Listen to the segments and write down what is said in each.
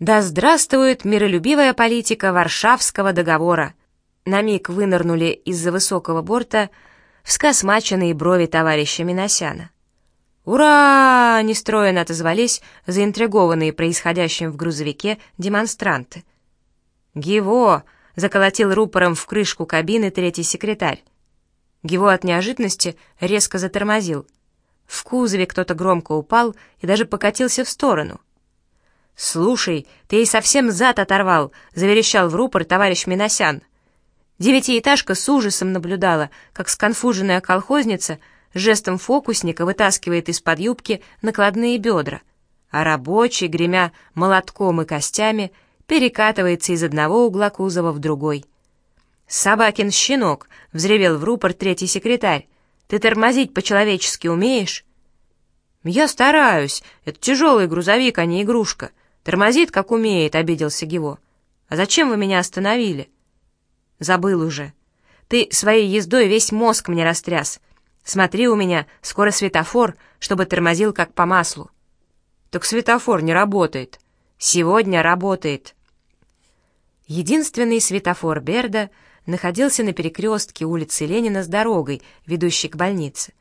Да здравствует миролюбивая политика Варшавского договора! На миг вынырнули из-за высокого борта вскосмаченные брови товарища Миносяна. «Ура!» — нестроенно отозвались заинтригованные происходящим в грузовике демонстранты. «Гиво!» — заколотил рупором в крышку кабины третий секретарь. Гиво от неожиданности резко затормозил. В кузове кто-то громко упал и даже покатился в сторону. «Слушай, ты ей совсем зад оторвал!» — заверещал в рупор товарищ Миносян. Девятиэтажка с ужасом наблюдала, как сконфуженная колхозница жестом фокусника вытаскивает из-под юбки накладные бедра, а рабочий, гремя молотком и костями, перекатывается из одного угла кузова в другой. «Собакин щенок!» — взревел в рупор третий секретарь. «Ты тормозить по-человечески умеешь?» «Я стараюсь. Это тяжелый грузовик, а не игрушка. «Тормозит, как умеет», — обиделся Гиво. «А зачем вы меня остановили?» «Забыл уже. Ты своей ездой весь мозг мне растряс. Смотри у меня, скоро светофор, чтобы тормозил, как по маслу». «Так светофор не работает. Сегодня работает». Единственный светофор Берда находился на перекрестке улицы Ленина с дорогой, ведущей к больнице.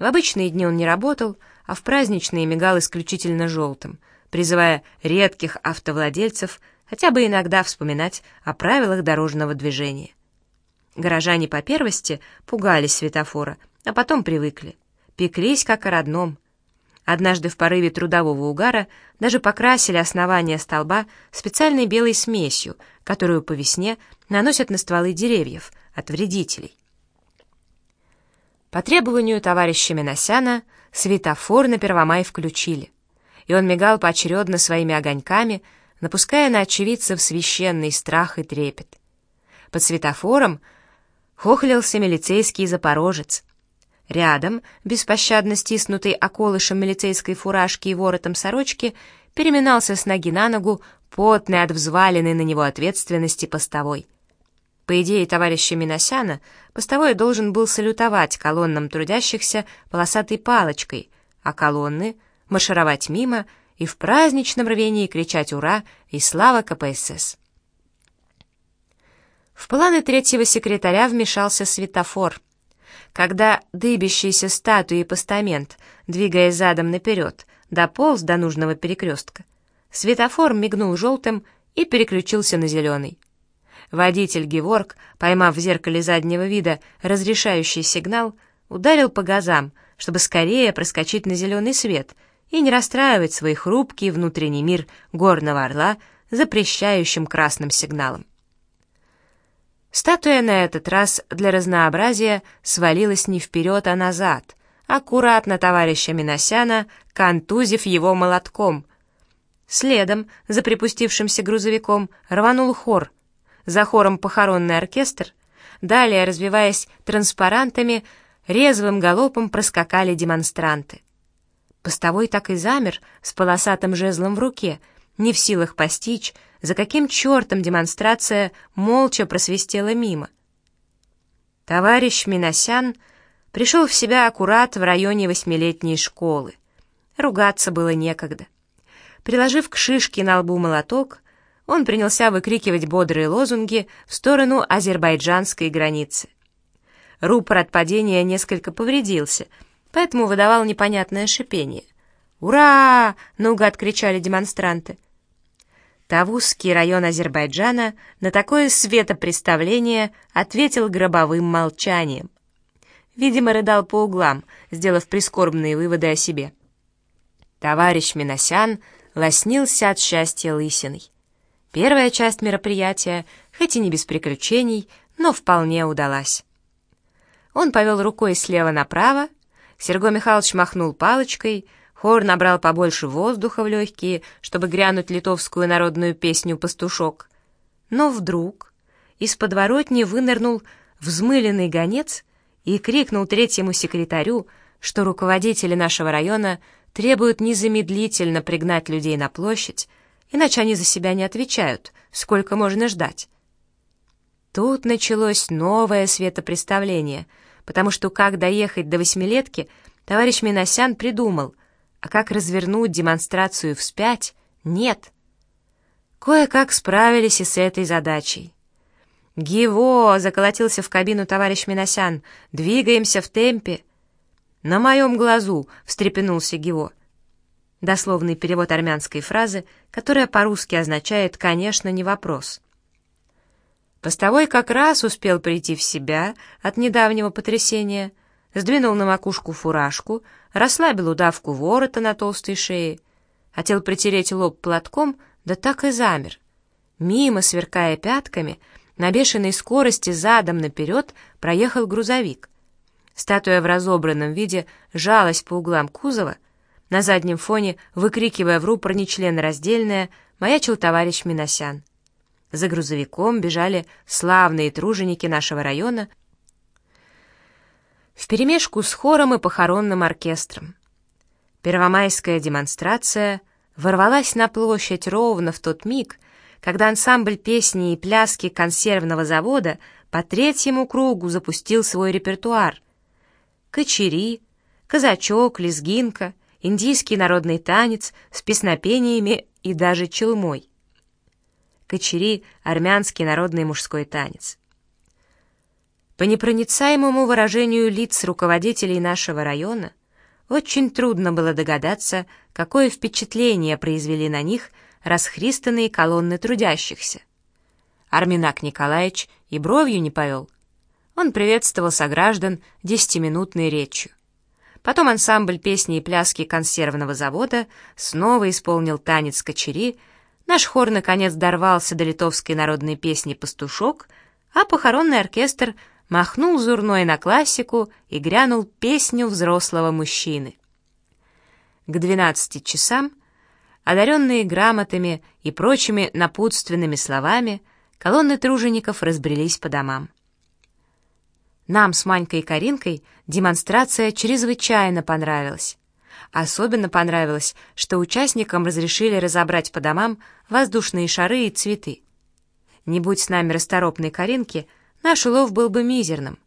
В обычные дни он не работал, а в праздничные мигал исключительно желтым — призывая редких автовладельцев хотя бы иногда вспоминать о правилах дорожного движения. Горожане по первости пугались светофора, а потом привыкли. Пеклись как о родном. Однажды в порыве трудового угара даже покрасили основание столба специальной белой смесью, которую по весне наносят на стволы деревьев от вредителей. По требованию товарища Миносяна светофор на Первомай включили и он мигал поочередно своими огоньками, напуская на очевидцев священный страх и трепет. Под светофором хохлился милицейский запорожец. Рядом, беспощадно стиснутый околышем милицейской фуражки и воротом сорочки, переминался с ноги на ногу потный от взваленной на него ответственности постовой. По идее товарища Миносяна, постовой должен был салютовать колоннам трудящихся полосатой палочкой, а колонны — маршировать мимо и в праздничном рвении кричать «Ура!» и «Слава КПСС!». В планы третьего секретаря вмешался светофор. Когда дыбящийся статуи и постамент, двигаясь задом наперед, дополз до нужного перекрестка, светофор мигнул желтым и переключился на зеленый. Водитель Геворг, поймав в зеркале заднего вида разрешающий сигнал, ударил по газам, чтобы скорее проскочить на зеленый свет — и не расстраивать свой хрупкий внутренний мир горного орла запрещающим красным сигналом. Статуя на этот раз для разнообразия свалилась не вперед, а назад, аккуратно товарища Миносяна, контузив его молотком. Следом, за припустившимся грузовиком, рванул хор. За хором похоронный оркестр. Далее, развиваясь транспарантами, резвым галопом проскакали демонстранты. Постовой так и замер с полосатым жезлом в руке, не в силах постичь, за каким чертом демонстрация молча просвистела мимо. Товарищ Миносян пришел в себя аккурат в районе восьмилетней школы. Ругаться было некогда. Приложив к шишке на лбу молоток, он принялся выкрикивать бодрые лозунги в сторону азербайджанской границы. Рупор от падения несколько повредился — поэтому выдавал непонятное шипение. «Ура!» — наугад кричали демонстранты. Тавузский район Азербайджана на такое светопреставление ответил гробовым молчанием. Видимо, рыдал по углам, сделав прискорбные выводы о себе. Товарищ Миносян лоснился от счастья лысиной. Первая часть мероприятия, хоть и не без приключений, но вполне удалась. Он повел рукой слева направо, Серго Михайлович махнул палочкой, хор набрал побольше воздуха в легкие, чтобы грянуть литовскую народную песню «Пастушок». Но вдруг из подворотни вынырнул взмыленный гонец и крикнул третьему секретарю, что руководители нашего района требуют незамедлительно пригнать людей на площадь, иначе они за себя не отвечают, сколько можно ждать. Тут началось новое светопреставление — потому что как доехать до восьмилетки, товарищ Миносян придумал, а как развернуть демонстрацию вспять — нет. Кое-как справились и с этой задачей. «Гиво!» — заколотился в кабину товарищ Миносян. «Двигаемся в темпе!» «На моем глазу!» — встрепенулся Гиво. Дословный перевод армянской фразы, которая по-русски означает «конечно, не вопрос». Постовой как раз успел прийти в себя от недавнего потрясения, сдвинул на макушку фуражку, расслабил удавку ворота на толстой шее, хотел притереть лоб платком, да так и замер. Мимо, сверкая пятками — на бешеной скорости задом наперед проехал грузовик. Статуя в разобранном виде жалась по углам кузова. На заднем фоне, выкрикивая в рупор нечленораздельное, маячил товарищ Миносян. За грузовиком бежали славные труженики нашего района вперемешку с хором и похоронным оркестром. Первомайская демонстрация ворвалась на площадь ровно в тот миг, когда ансамбль песни и пляски консервного завода по третьему кругу запустил свой репертуар. Кочери, казачок, лезгинка, индийский народный танец с песнопениями и даже челмой. Кочери — армянский народный мужской танец. По непроницаемому выражению лиц руководителей нашего района очень трудно было догадаться, какое впечатление произвели на них расхристанные колонны трудящихся. Арминак Николаевич и бровью не повел. Он приветствовал сограждан десятиминутной речью. Потом ансамбль песни и пляски консервного завода снова исполнил танец кочери, наш хор наконец дорвался до литовской народной песни «Пастушок», а похоронный оркестр махнул зурной на классику и грянул песню взрослого мужчины. К двенадцати часам Одаренные грамотами и прочими напутственными словами, колонны тружеников разбрелись по домам. Нам с Манькой и Каринкой демонстрация чрезвычайно понравилась. Особенно понравилось, что участникам разрешили разобрать по домам воздушные шары и цветы. Не будь с нами расторопной Каринки, наш улов был бы мизерным.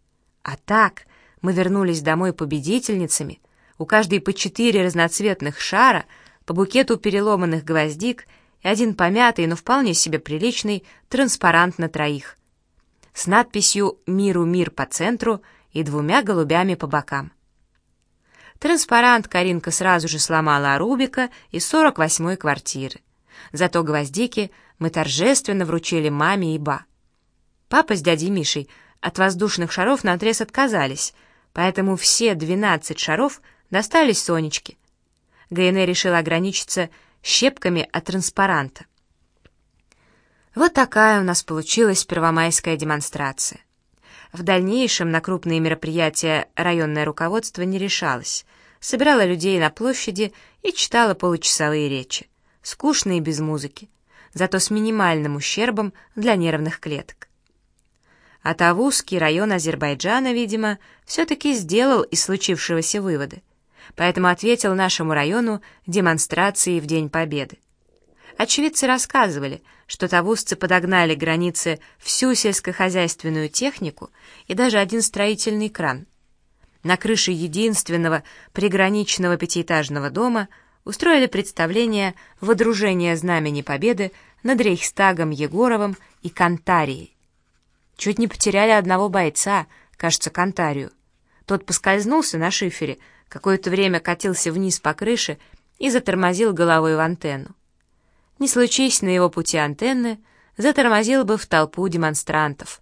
А так мы вернулись домой победительницами, у каждой по четыре разноцветных шара — по букету переломанных гвоздик и один помятый, но вполне себе приличный транспарант на троих с надписью «Миру мир» по центру и двумя голубями по бокам. Транспарант Каринка сразу же сломала Арубика из 48-й квартиры. Зато гвоздики мы торжественно вручили маме и ба. Папа с дядей Мишей от воздушных шаров наотрез отказались, поэтому все 12 шаров достались Сонечке — ГНР решил ограничиться щепками от транспаранта. Вот такая у нас получилась первомайская демонстрация. В дальнейшем на крупные мероприятия районное руководство не решалось, собирало людей на площади и читало получасовые речи, скучные без музыки, зато с минимальным ущербом для нервных клеток. А Тавузский район Азербайджана, видимо, все-таки сделал из случившегося выводы — поэтому ответил нашему району демонстрацией в День Победы. Очевидцы рассказывали, что тавузцы подогнали к границе всю сельскохозяйственную технику и даже один строительный кран. На крыше единственного приграничного пятиэтажного дома устроили представление водружения Знамени Победы над Рейхстагом Егоровым и Кантарией. Чуть не потеряли одного бойца, кажется, Кантарию. Тот поскользнулся на шифере, какое-то время катился вниз по крыше и затормозил головой в антенну. Не случись на его пути антенны, затормозил бы в толпу демонстрантов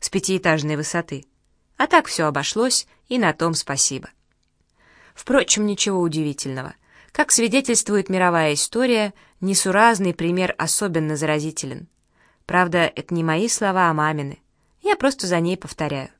с пятиэтажной высоты. А так все обошлось, и на том спасибо. Впрочем, ничего удивительного. Как свидетельствует мировая история, несуразный пример особенно заразителен. Правда, это не мои слова, а мамины. Я просто за ней повторяю.